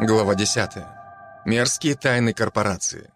Глава 10. Мерзкие тайны корпорации.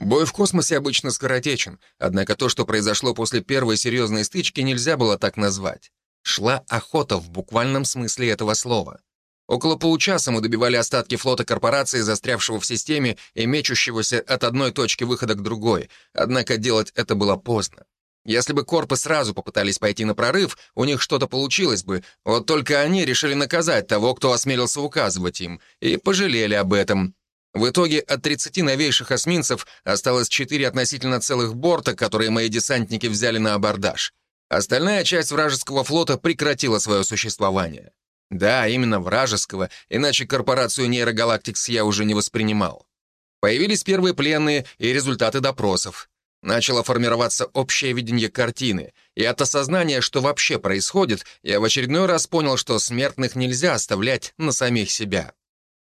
Бой в космосе обычно скоротечен, однако то, что произошло после первой серьезной стычки, нельзя было так назвать. Шла охота в буквальном смысле этого слова. Около получаса мы добивали остатки флота корпорации, застрявшего в системе и мечущегося от одной точки выхода к другой, однако делать это было поздно. Если бы корпы сразу попытались пойти на прорыв, у них что-то получилось бы, вот только они решили наказать того, кто осмелился указывать им, и пожалели об этом. В итоге от 30 новейших эсминцев осталось 4 относительно целых борта, которые мои десантники взяли на абордаж. Остальная часть вражеского флота прекратила свое существование. Да, именно вражеского, иначе корпорацию нейрогалактикс я уже не воспринимал. Появились первые пленные и результаты допросов. Начало формироваться общее видение картины, и от осознания, что вообще происходит, я в очередной раз понял, что смертных нельзя оставлять на самих себя.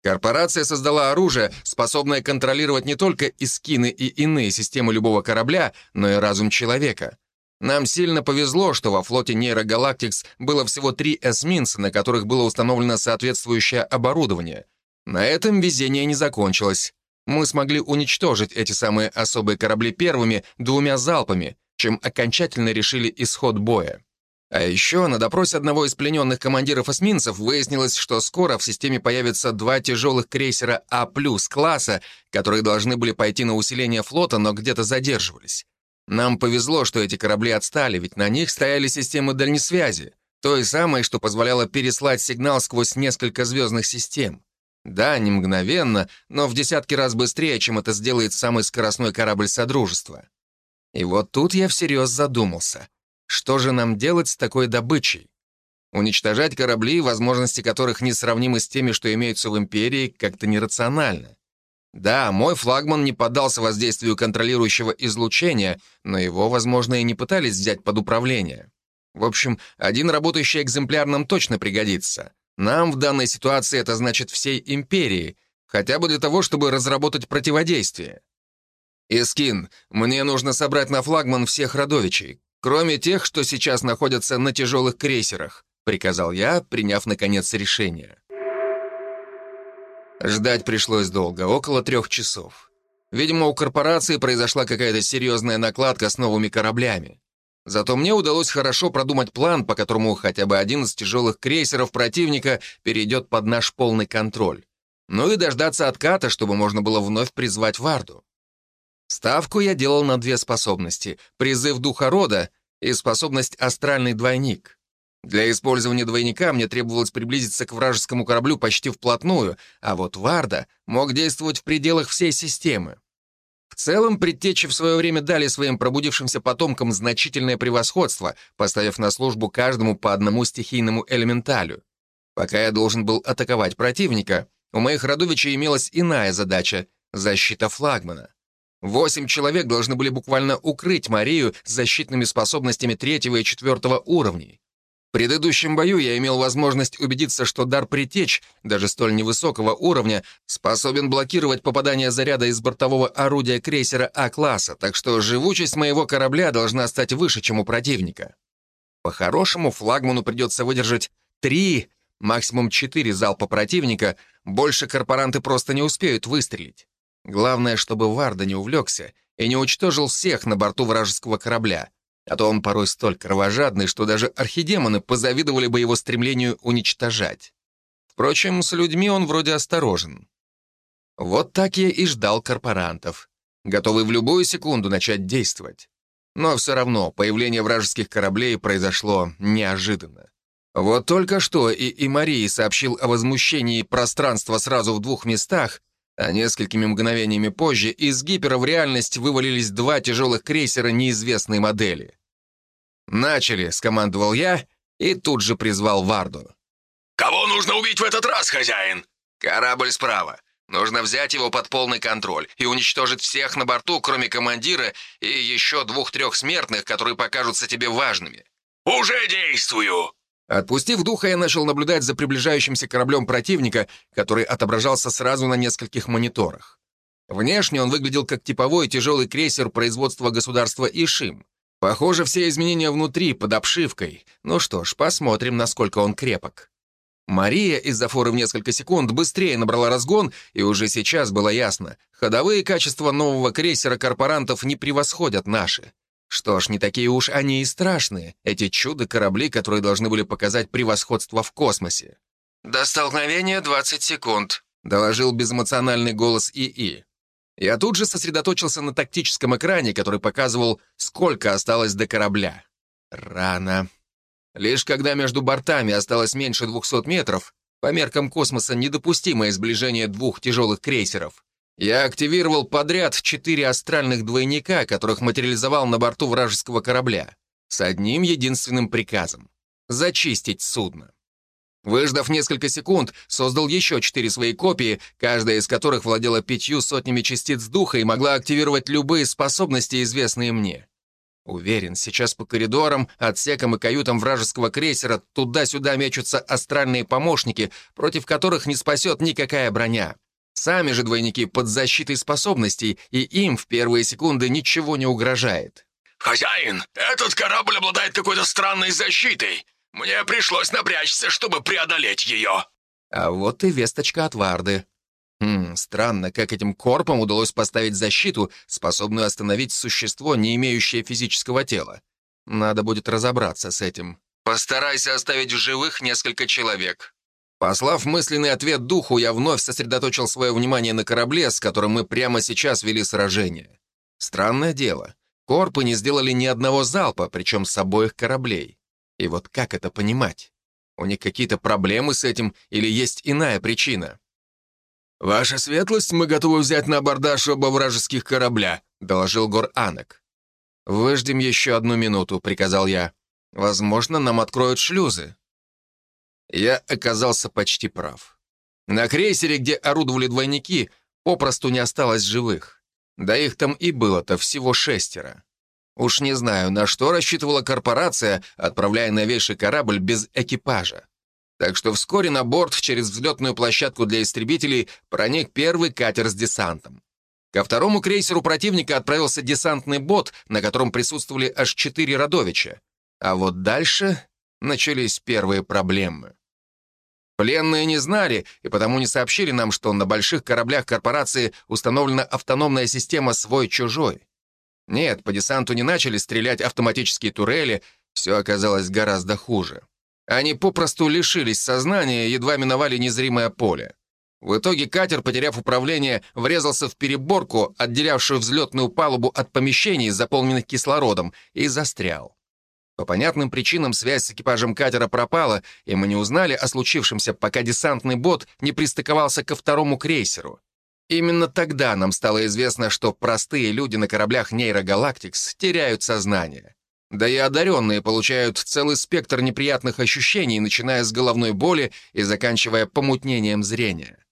Корпорация создала оружие, способное контролировать не только искины и иные системы любого корабля, но и разум человека. Нам сильно повезло, что во флоте Нейрогалактикс было всего три эсминца, на которых было установлено соответствующее оборудование. На этом везение не закончилось мы смогли уничтожить эти самые особые корабли первыми двумя залпами, чем окончательно решили исход боя. А еще на допросе одного из плененных командиров эсминцев выяснилось, что скоро в системе появятся два тяжелых крейсера А+, класса, которые должны были пойти на усиление флота, но где-то задерживались. Нам повезло, что эти корабли отстали, ведь на них стояли системы дальнесвязи, той самой, что позволяло переслать сигнал сквозь несколько звездных систем. Да, не мгновенно, но в десятки раз быстрее, чем это сделает самый скоростной корабль Содружества. И вот тут я всерьез задумался. Что же нам делать с такой добычей? Уничтожать корабли, возможности которых несравнимы с теми, что имеются в Империи, как-то нерационально. Да, мой флагман не поддался воздействию контролирующего излучения, но его, возможно, и не пытались взять под управление. В общем, один работающий экземпляр нам точно пригодится. Нам в данной ситуации это значит всей империи, хотя бы для того, чтобы разработать противодействие. Искин, мне нужно собрать на флагман всех родовичей, кроме тех, что сейчас находятся на тяжелых крейсерах, приказал я, приняв, наконец, решение. Ждать пришлось долго, около трех часов. Видимо, у корпорации произошла какая-то серьезная накладка с новыми кораблями. Зато мне удалось хорошо продумать план, по которому хотя бы один из тяжелых крейсеров противника перейдет под наш полный контроль. Ну и дождаться отката, чтобы можно было вновь призвать Варду. Ставку я делал на две способности — призыв духа рода и способность астральный двойник. Для использования двойника мне требовалось приблизиться к вражескому кораблю почти вплотную, а вот Варда мог действовать в пределах всей системы. В целом, предтечи в свое время дали своим пробудившимся потомкам значительное превосходство, поставив на службу каждому по одному стихийному элементалю. Пока я должен был атаковать противника, у моих родовичей имелась иная задача — защита флагмана. Восемь человек должны были буквально укрыть Марию защитными способностями третьего и четвертого уровней. В предыдущем бою я имел возможность убедиться, что дар притеч, даже столь невысокого уровня, способен блокировать попадание заряда из бортового орудия крейсера А-класса, так что живучесть моего корабля должна стать выше, чем у противника. По-хорошему, флагману придется выдержать три, максимум четыре залпа противника, больше корпоранты просто не успеют выстрелить. Главное, чтобы Варда не увлекся и не уничтожил всех на борту вражеского корабля — а то он порой столь кровожадный, что даже архидемоны позавидовали бы его стремлению уничтожать. Впрочем, с людьми он вроде осторожен. Вот так я и ждал корпорантов, готовый в любую секунду начать действовать. Но все равно появление вражеских кораблей произошло неожиданно. Вот только что и, и Марии сообщил о возмущении пространства сразу в двух местах, а несколькими мгновениями позже из гипера в реальность вывалились два тяжелых крейсера неизвестной модели. «Начали», — скомандовал я и тут же призвал Варду. «Кого нужно убить в этот раз, хозяин?» «Корабль справа. Нужно взять его под полный контроль и уничтожить всех на борту, кроме командира и еще двух-трех смертных, которые покажутся тебе важными». «Уже действую!» Отпустив духа, я начал наблюдать за приближающимся кораблем противника, который отображался сразу на нескольких мониторах. Внешне он выглядел как типовой тяжелый крейсер производства государства Ишим. Похоже, все изменения внутри, под обшивкой. Ну что ж, посмотрим, насколько он крепок. Мария из-за форы в несколько секунд быстрее набрала разгон, и уже сейчас было ясно, ходовые качества нового крейсера корпорантов не превосходят наши. Что ж, не такие уж они и страшные, эти чудо-корабли, которые должны были показать превосходство в космосе. «До столкновения 20 секунд», — доложил безэмоциональный голос ИИ. Я тут же сосредоточился на тактическом экране, который показывал, сколько осталось до корабля. Рано. Лишь когда между бортами осталось меньше 200 метров, по меркам космоса недопустимое сближение двух тяжелых крейсеров, я активировал подряд четыре астральных двойника, которых материализовал на борту вражеского корабля, с одним единственным приказом — зачистить судно. Выждав несколько секунд, создал еще четыре свои копии, каждая из которых владела пятью сотнями частиц духа и могла активировать любые способности, известные мне. Уверен, сейчас по коридорам, отсекам и каютам вражеского крейсера туда-сюда мечутся астральные помощники, против которых не спасет никакая броня. Сами же двойники под защитой способностей, и им в первые секунды ничего не угрожает. «Хозяин, этот корабль обладает какой-то странной защитой. Мне пришлось напрячься, чтобы преодолеть ее». А вот и весточка от Варды. Хм, странно, как этим корпам удалось поставить защиту, способную остановить существо, не имеющее физического тела. Надо будет разобраться с этим. Постарайся оставить в живых несколько человек. Послав мысленный ответ духу, я вновь сосредоточил свое внимание на корабле, с которым мы прямо сейчас вели сражение. Странное дело. Корпы не сделали ни одного залпа, причем с обоих кораблей. И вот как это понимать? У них какие-то проблемы с этим или есть иная причина? «Ваша светлость, мы готовы взять на абордаж оба вражеских корабля», — доложил Гор Анек. «Выждем еще одну минуту», — приказал я. «Возможно, нам откроют шлюзы». Я оказался почти прав. На крейсере, где орудовали двойники, попросту не осталось живых. Да их там и было-то всего шестеро. Уж не знаю, на что рассчитывала корпорация, отправляя новейший корабль без экипажа. Так что вскоре на борт через взлетную площадку для истребителей проник первый катер с десантом. Ко второму крейсеру противника отправился десантный бот, на котором присутствовали аж четыре родовича. А вот дальше начались первые проблемы. Пленные не знали и потому не сообщили нам, что на больших кораблях корпорации установлена автономная система «свой-чужой». Нет, по десанту не начали стрелять автоматические турели, все оказалось гораздо хуже. Они попросту лишились сознания едва миновали незримое поле. В итоге катер, потеряв управление, врезался в переборку, отделявшую взлетную палубу от помещений, заполненных кислородом, и застрял. По понятным причинам связь с экипажем катера пропала, и мы не узнали о случившемся, пока десантный бот не пристыковался ко второму крейсеру. Именно тогда нам стало известно, что простые люди на кораблях нейрогалактикс теряют сознание. Да и одаренные получают целый спектр неприятных ощущений, начиная с головной боли и заканчивая помутнением зрения.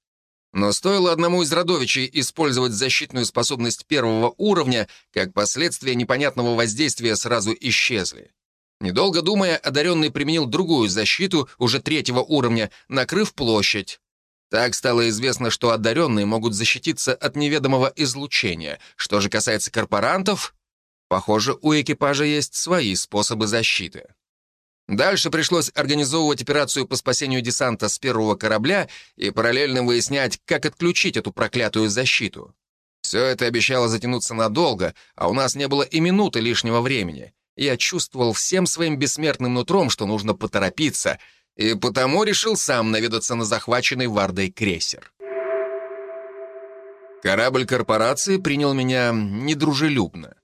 Но стоило одному из родовичей использовать защитную способность первого уровня, как последствия непонятного воздействия сразу исчезли. Недолго думая, одаренный применил другую защиту, уже третьего уровня, накрыв площадь. Так стало известно, что одаренные могут защититься от неведомого излучения. Что же касается корпорантов, похоже, у экипажа есть свои способы защиты. Дальше пришлось организовывать операцию по спасению десанта с первого корабля и параллельно выяснять, как отключить эту проклятую защиту. Все это обещало затянуться надолго, а у нас не было и минуты лишнего времени. Я чувствовал всем своим бессмертным нутром, что нужно поторопиться — и потому решил сам наведаться на захваченный Вардой крейсер. Корабль корпорации принял меня недружелюбно.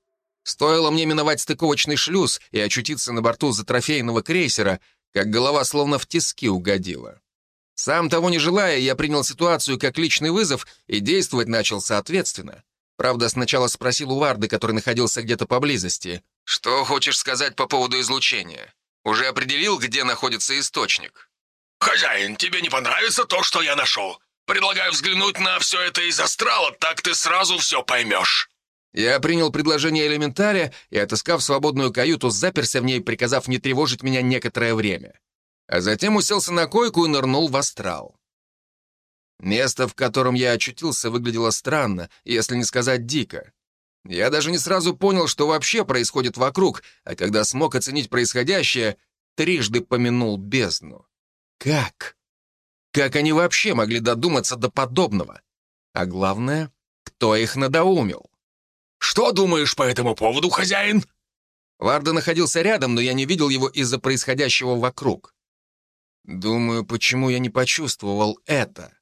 Стоило мне миновать стыковочный шлюз и очутиться на борту затрофейного крейсера, как голова словно в тиски угодила. Сам того не желая, я принял ситуацию как личный вызов и действовать начал соответственно. Правда, сначала спросил у Варды, который находился где-то поблизости. «Что хочешь сказать по поводу излучения?» Уже определил, где находится источник?» «Хозяин, тебе не понравится то, что я нашел? Предлагаю взглянуть на все это из астрала, так ты сразу все поймешь». Я принял предложение элементария и, отыскав свободную каюту, заперся в ней, приказав не тревожить меня некоторое время. А затем уселся на койку и нырнул в астрал. Место, в котором я очутился, выглядело странно, если не сказать дико. Я даже не сразу понял, что вообще происходит вокруг, а когда смог оценить происходящее, трижды помянул бездну. Как? Как они вообще могли додуматься до подобного? А главное, кто их надоумил? «Что думаешь по этому поводу, хозяин?» Варда находился рядом, но я не видел его из-за происходящего вокруг. Думаю, почему я не почувствовал это.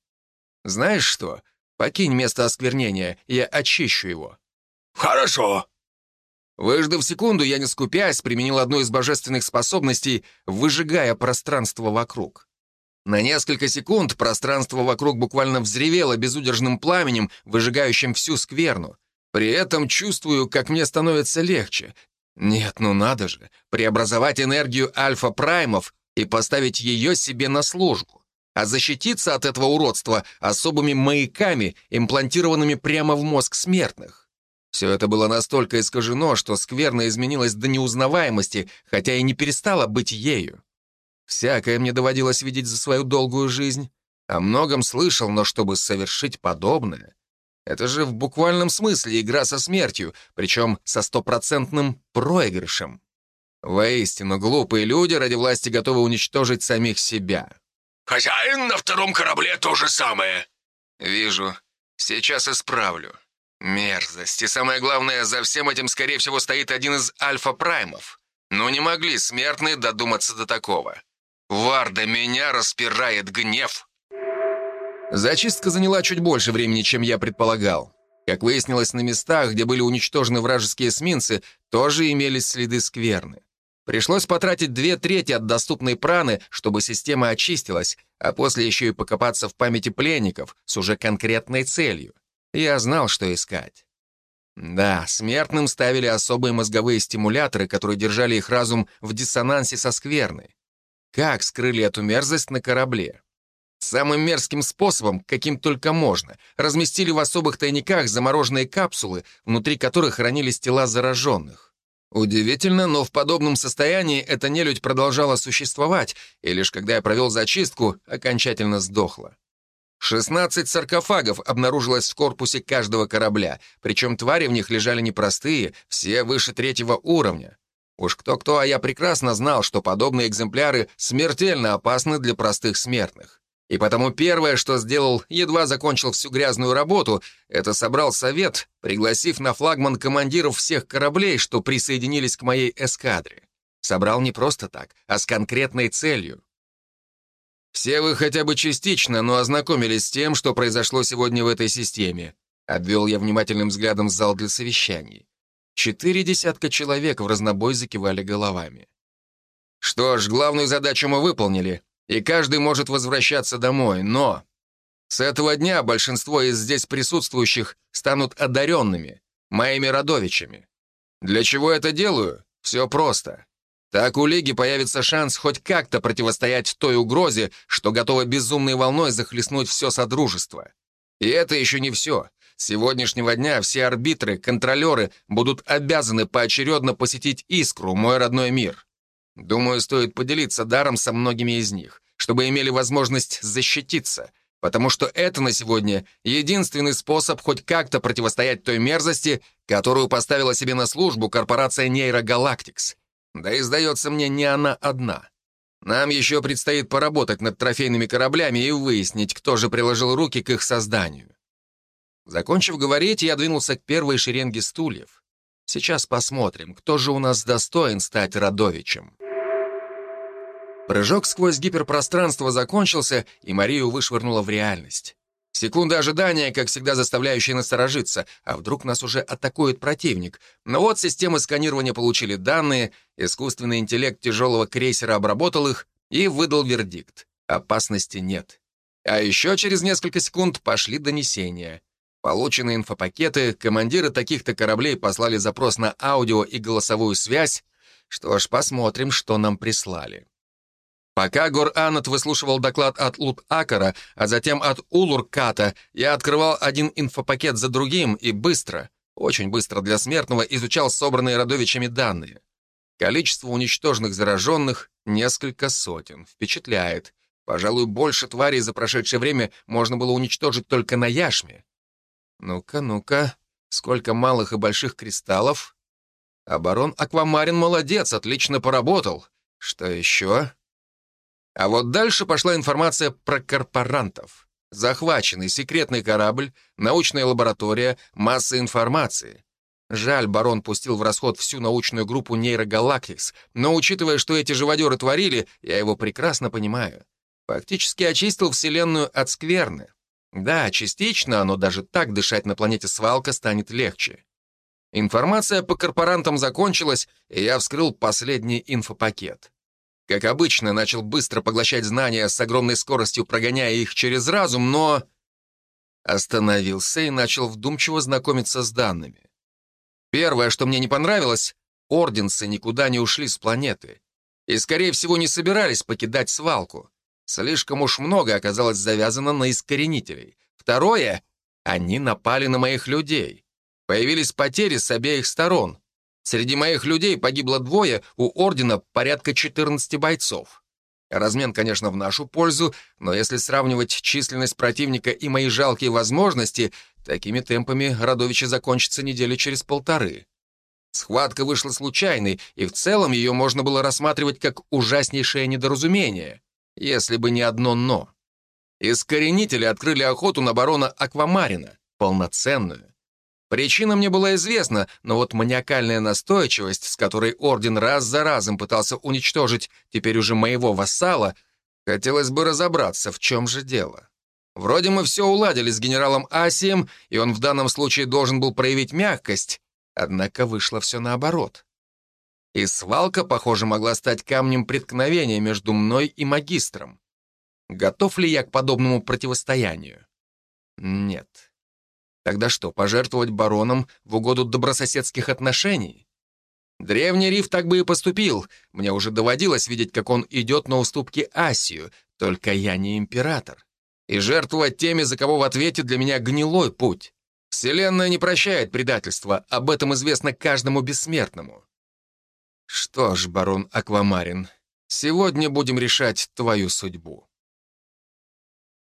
Знаешь что? Покинь место осквернения, я очищу его. Хорошо. Выждав секунду, я не скупясь применил одну из божественных способностей, выжигая пространство вокруг. На несколько секунд пространство вокруг буквально взревело безудержным пламенем, выжигающим всю скверну. При этом чувствую, как мне становится легче. Нет, ну надо же, преобразовать энергию альфа-праймов и поставить ее себе на службу, а защититься от этого уродства особыми маяками, имплантированными прямо в мозг смертных. Все это было настолько искажено, что скверно изменилось до неузнаваемости, хотя и не перестало быть ею. Всякое мне доводилось видеть за свою долгую жизнь. О многом слышал, но чтобы совершить подобное... Это же в буквальном смысле игра со смертью, причем со стопроцентным проигрышем. Воистину, глупые люди ради власти готовы уничтожить самих себя. «Хозяин, на втором корабле то же самое». «Вижу. Сейчас исправлю. Мерзость. И самое главное, за всем этим, скорее всего, стоит один из альфа-праймов. Но не могли смертные додуматься до такого. Варда, меня распирает гнев». Зачистка заняла чуть больше времени, чем я предполагал. Как выяснилось, на местах, где были уничтожены вражеские эсминцы, тоже имелись следы скверны. Пришлось потратить две трети от доступной праны, чтобы система очистилась, а после еще и покопаться в памяти пленников с уже конкретной целью. Я знал, что искать. Да, смертным ставили особые мозговые стимуляторы, которые держали их разум в диссонансе со скверной. Как скрыли эту мерзость на корабле? Самым мерзким способом, каким только можно, разместили в особых тайниках замороженные капсулы, внутри которых хранились тела зараженных. Удивительно, но в подобном состоянии эта нелюдь продолжала существовать, и лишь когда я провел зачистку, окончательно сдохла. 16 саркофагов обнаружилось в корпусе каждого корабля, причем твари в них лежали непростые, все выше третьего уровня. Уж кто-кто, а я прекрасно знал, что подобные экземпляры смертельно опасны для простых смертных. И потому первое, что сделал, едва закончил всю грязную работу, это собрал совет, пригласив на флагман командиров всех кораблей, что присоединились к моей эскадре. Собрал не просто так, а с конкретной целью. «Все вы хотя бы частично, но ознакомились с тем, что произошло сегодня в этой системе», обвел я внимательным взглядом зал для совещаний. Четыре десятка человек в разнобой закивали головами. «Что ж, главную задачу мы выполнили и каждый может возвращаться домой, но... С этого дня большинство из здесь присутствующих станут одаренными, моими родовичами. Для чего это делаю? Все просто. Так у Лиги появится шанс хоть как-то противостоять той угрозе, что готова безумной волной захлестнуть все Содружество. И это еще не все. С сегодняшнего дня все арбитры, контролеры будут обязаны поочередно посетить Искру, мой родной мир. Думаю, стоит поделиться даром со многими из них чтобы имели возможность защититься, потому что это на сегодня единственный способ хоть как-то противостоять той мерзости, которую поставила себе на службу корпорация Нейрогалактикс. Да и, сдается мне, не она одна. Нам еще предстоит поработать над трофейными кораблями и выяснить, кто же приложил руки к их созданию. Закончив говорить, я двинулся к первой шеренге стульев. Сейчас посмотрим, кто же у нас достоин стать Радовичем. Прыжок сквозь гиперпространство закончился, и Марию вышвырнула в реальность. Секунда ожидания, как всегда, заставляющая насторожиться, а вдруг нас уже атакует противник. Но вот системы сканирования получили данные, искусственный интеллект тяжелого крейсера обработал их и выдал вердикт. Опасности нет. А еще через несколько секунд пошли донесения. Полученные инфопакеты, командиры таких-то кораблей послали запрос на аудио и голосовую связь. Что ж, посмотрим, что нам прислали. Пока Гор-Анат выслушивал доклад от Лут-Акара, а затем от Улур-Ката, я открывал один инфопакет за другим и быстро, очень быстро для смертного, изучал собранные Радовичами данные. Количество уничтоженных зараженных — несколько сотен. Впечатляет. Пожалуй, больше тварей за прошедшее время можно было уничтожить только на Яшме. Ну-ка, ну-ка, сколько малых и больших кристаллов? Барон Аквамарин молодец, отлично поработал. Что еще? А вот дальше пошла информация про корпорантов. Захваченный секретный корабль, научная лаборатория, масса информации. Жаль, барон пустил в расход всю научную группу нейрогалактикс, но учитывая, что эти живодеры творили, я его прекрасно понимаю. Фактически очистил Вселенную от скверны. Да, частично, но даже так дышать на планете Свалка станет легче. Информация по корпорантам закончилась, и я вскрыл последний инфопакет. Как обычно, начал быстро поглощать знания с огромной скоростью, прогоняя их через разум, но... Остановился и начал вдумчиво знакомиться с данными. Первое, что мне не понравилось, орденцы никуда не ушли с планеты. И, скорее всего, не собирались покидать свалку. Слишком уж много оказалось завязано на искоренителей. Второе — они напали на моих людей. Появились потери с обеих сторон. Среди моих людей погибло двое, у Ордена порядка 14 бойцов. Размен, конечно, в нашу пользу, но если сравнивать численность противника и мои жалкие возможности, такими темпами Радовичи закончится недели через полторы. Схватка вышла случайной, и в целом ее можно было рассматривать как ужаснейшее недоразумение если бы не одно «но». Искоренители открыли охоту на барона Аквамарина, полноценную. Причина мне была известна, но вот маниакальная настойчивость, с которой Орден раз за разом пытался уничтожить теперь уже моего вассала, хотелось бы разобраться, в чем же дело. Вроде мы все уладили с генералом Асием, и он в данном случае должен был проявить мягкость, однако вышло все наоборот. И свалка, похоже, могла стать камнем преткновения между мной и магистром. Готов ли я к подобному противостоянию? Нет. Тогда что, пожертвовать бароном в угоду добрососедских отношений? Древний Риф так бы и поступил. Мне уже доводилось видеть, как он идет на уступки Асию, только я не император. И жертвовать теми, за кого в ответе для меня гнилой путь. Вселенная не прощает предательства, об этом известно каждому бессмертному. Что ж, барон Аквамарин, сегодня будем решать твою судьбу.